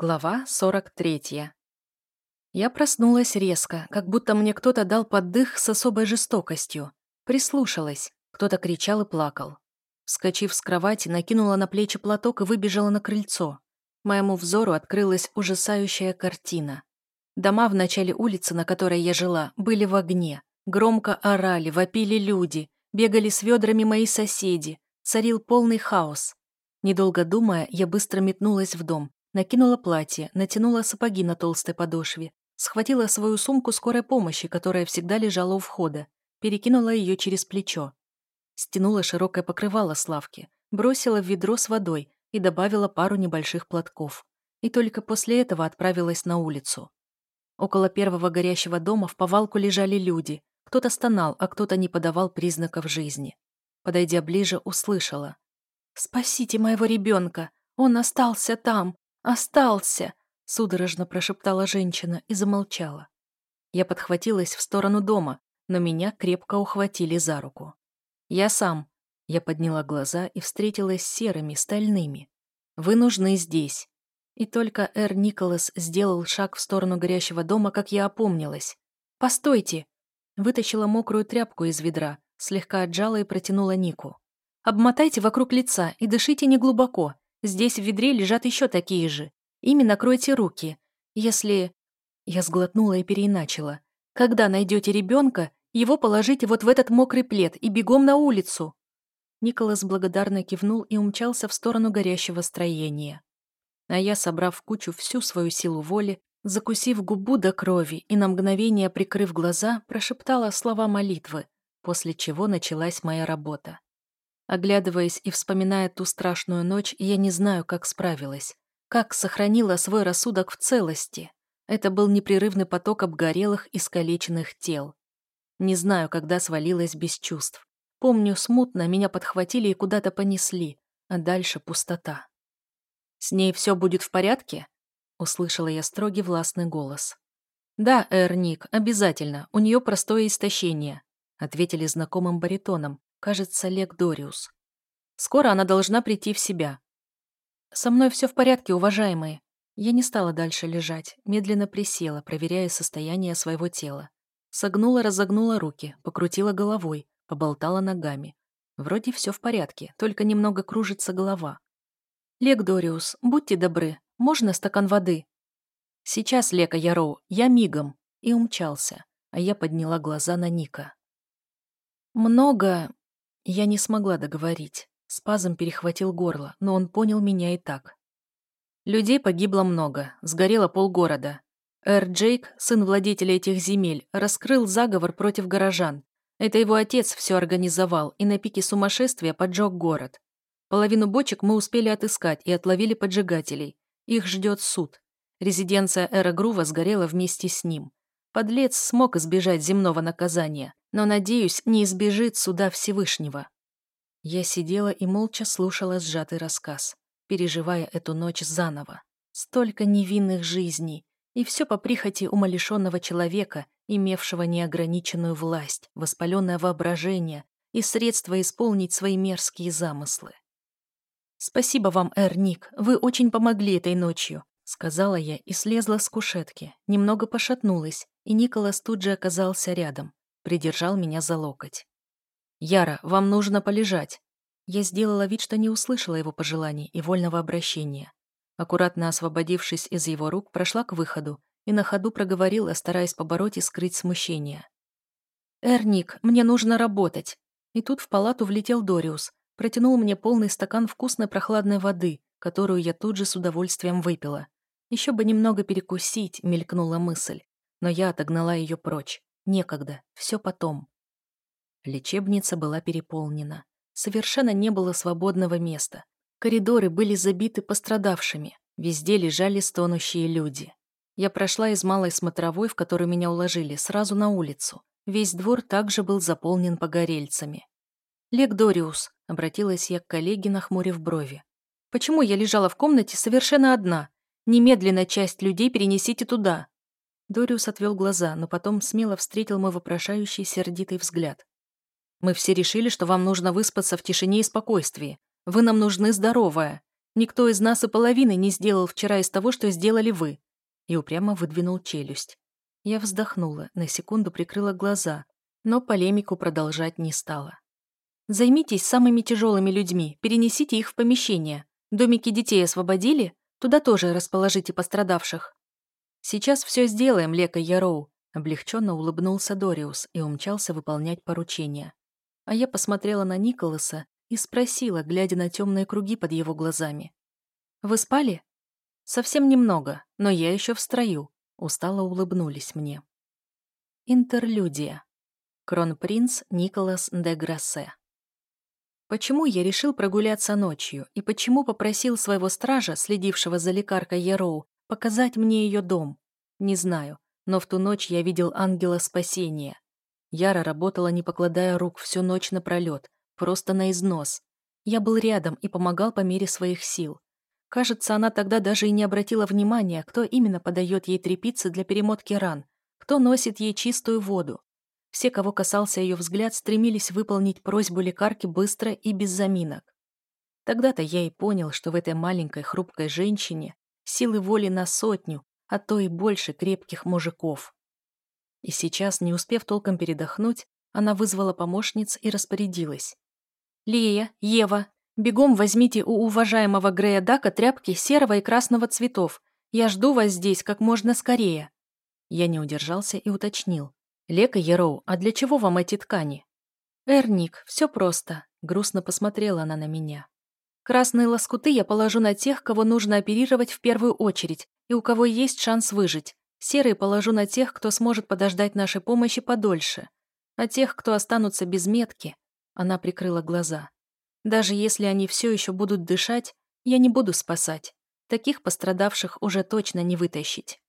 Глава 43. Я проснулась резко, как будто мне кто-то дал поддых с особой жестокостью. Прислушалась. Кто-то кричал и плакал. Вскочив с кровати, накинула на плечи платок и выбежала на крыльцо. Моему взору открылась ужасающая картина. Дома в начале улицы, на которой я жила, были в огне. Громко орали, вопили люди, бегали с ведрами мои соседи. Царил полный хаос. Недолго думая, я быстро метнулась в дом, Накинула платье, натянула сапоги на толстой подошве, схватила свою сумку скорой помощи, которая всегда лежала у входа, перекинула ее через плечо. Стянула широкое покрывало с лавки, бросила в ведро с водой и добавила пару небольших платков. И только после этого отправилась на улицу. Около первого горящего дома в повалку лежали люди. Кто-то стонал, а кто-то не подавал признаков жизни. Подойдя ближе, услышала. «Спасите моего ребенка! Он остался там! «Остался!» — судорожно прошептала женщина и замолчала. Я подхватилась в сторону дома, но меня крепко ухватили за руку. «Я сам!» Я подняла глаза и встретилась с серыми, стальными. «Вы нужны здесь!» И только Эр Николас сделал шаг в сторону горящего дома, как я опомнилась. «Постойте!» Вытащила мокрую тряпку из ведра, слегка отжала и протянула Нику. «Обмотайте вокруг лица и дышите неглубоко. Здесь в ведре лежат еще такие же. Ими накройте руки. Если...» Я сглотнула и переиначила. «Когда найдете ребенка, его положите вот в этот мокрый плед и бегом на улицу». Николас благодарно кивнул и умчался в сторону горящего строения. А я, собрав в кучу всю свою силу воли, закусив губу до крови и на мгновение прикрыв глаза, прошептала слова молитвы, после чего началась моя работа. Оглядываясь и вспоминая ту страшную ночь, я не знаю, как справилась. Как сохранила свой рассудок в целости. Это был непрерывный поток обгорелых, искалеченных тел. Не знаю, когда свалилась без чувств. Помню, смутно меня подхватили и куда-то понесли, а дальше пустота. «С ней все будет в порядке?» — услышала я строгий властный голос. «Да, Эрник, обязательно, у нее простое истощение», — ответили знакомым баритоном, Кажется, Лек Дориус. Скоро она должна прийти в себя. Со мной все в порядке, уважаемые. Я не стала дальше лежать, медленно присела, проверяя состояние своего тела. Согнула, разогнула руки, покрутила головой, поболтала ногами. Вроде все в порядке, только немного кружится голова. «Лек Дориус, будьте добры, можно стакан воды?» «Сейчас, Лека Яроу, я мигом!» И умчался, а я подняла глаза на Ника. «Много я не смогла договорить. Спазм перехватил горло, но он понял меня и так. Людей погибло много, сгорело полгорода. Эр Джейк, сын владетеля этих земель, раскрыл заговор против горожан. Это его отец все организовал и на пике сумасшествия поджег город. Половину бочек мы успели отыскать и отловили поджигателей. Их ждет суд. Резиденция Эра Грува сгорела вместе с ним. Подлец смог избежать земного наказания, но, надеюсь, не избежит суда Всевышнего. Я сидела и молча слушала сжатый рассказ, переживая эту ночь заново. Столько невинных жизней, и все по прихоти умалишенного человека, имевшего неограниченную власть, воспаленное воображение и средства исполнить свои мерзкие замыслы. «Спасибо вам, Эрник, вы очень помогли этой ночью», сказала я и слезла с кушетки, немного пошатнулась, и Николас тут же оказался рядом придержал меня за локоть. «Яра, вам нужно полежать». Я сделала вид, что не услышала его пожеланий и вольного обращения. Аккуратно освободившись из его рук, прошла к выходу и на ходу проговорила, стараясь побороть и скрыть смущение. «Эрник, мне нужно работать». И тут в палату влетел Дориус, протянул мне полный стакан вкусной прохладной воды, которую я тут же с удовольствием выпила. Еще бы немного перекусить, мелькнула мысль, но я отогнала ее прочь. Некогда, все потом. Лечебница была переполнена. Совершенно не было свободного места. Коридоры были забиты пострадавшими. Везде лежали стонущие люди. Я прошла из малой смотровой, в которую меня уложили, сразу на улицу. Весь двор также был заполнен погорельцами. «Лек Дориус», — обратилась я к коллеге, нахмурив брови. «Почему я лежала в комнате совершенно одна? Немедленно часть людей перенесите туда». Дориус отвел глаза, но потом смело встретил мой вопрошающий сердитый взгляд. «Мы все решили, что вам нужно выспаться в тишине и спокойствии. Вы нам нужны здоровая. Никто из нас и половины не сделал вчера из того, что сделали вы». И упрямо выдвинул челюсть. Я вздохнула, на секунду прикрыла глаза, но полемику продолжать не стала. «Займитесь самыми тяжелыми людьми, перенесите их в помещение. Домики детей освободили? Туда тоже расположите пострадавших». «Сейчас все сделаем, Лека Яроу», — облегченно улыбнулся Дориус и умчался выполнять поручение. А я посмотрела на Николаса и спросила, глядя на темные круги под его глазами. «Вы спали?» «Совсем немного, но я еще в строю», — устало улыбнулись мне. Интерлюдия. Кронпринц Николас де Грассе. Почему я решил прогуляться ночью и почему попросил своего стража, следившего за лекаркой Яроу, показать мне ее дом? Не знаю, но в ту ночь я видел ангела спасения. Яра работала, не покладая рук, всю ночь напролет, просто на износ. Я был рядом и помогал по мере своих сил. Кажется, она тогда даже и не обратила внимания, кто именно подает ей трепицы для перемотки ран, кто носит ей чистую воду. Все, кого касался ее взгляд, стремились выполнить просьбу лекарки быстро и без заминок. Тогда-то я и понял, что в этой маленькой хрупкой женщине силы воли на сотню, а то и больше крепких мужиков. И сейчас, не успев толком передохнуть, она вызвала помощниц и распорядилась. «Лея, Ева, бегом возьмите у уважаемого Грея Дака тряпки серого и красного цветов. Я жду вас здесь как можно скорее». Я не удержался и уточнил. «Лека Ероу, а для чего вам эти ткани?» «Эрник, все просто», — грустно посмотрела она на меня. «Красные лоскуты я положу на тех, кого нужно оперировать в первую очередь и у кого есть шанс выжить. Серые положу на тех, кто сможет подождать нашей помощи подольше. А тех, кто останутся без метки, она прикрыла глаза. Даже если они все еще будут дышать, я не буду спасать. Таких пострадавших уже точно не вытащить.